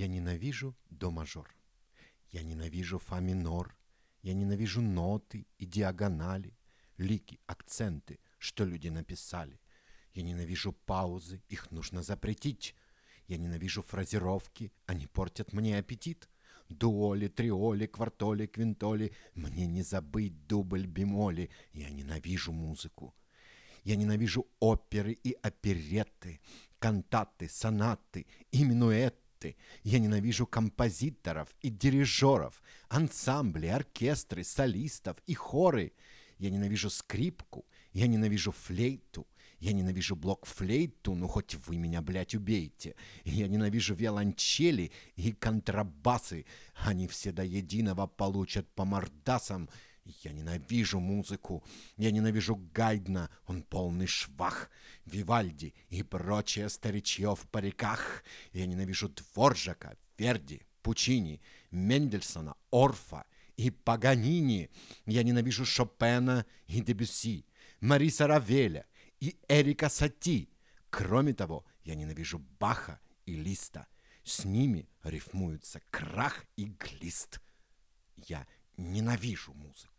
Я ненавижу до мажор. Я ненавижу фа минор. Я ненавижу ноты и диагонали, лики, акценты, что люди написали. Я ненавижу паузы, их нужно запретить. Я ненавижу фразировки, они портят мне аппетит. Дуоли, триоли, квартоли, квинтоли, мне не забыть дубль бемоли. Я ненавижу музыку. Я ненавижу оперы и оперетты, кантаты, сонаты и минуэты. Я ненавижу композиторов и дирижеров, ансамбли, оркестры, солистов и хоры. Я ненавижу скрипку, я ненавижу флейту, я ненавижу блок-флейту, ну хоть вы меня, блядь, убейте. Я ненавижу виолончели и контрабасы. Они все до единого получат по мордасам. Я ненавижу музыку, я ненавижу Гайдна, он полный швах, Вивальди и прочее старичье в париках. Я ненавижу Дворжака, Верди, Пучини, Мендельсона, Орфа и Паганини. Я ненавижу Шопена и Дебюсси, Мариса Равеля и Эрика Сати. Кроме того, я ненавижу Баха и Листа. С ними рифмуются крах и глист. Я ненавижу музыку.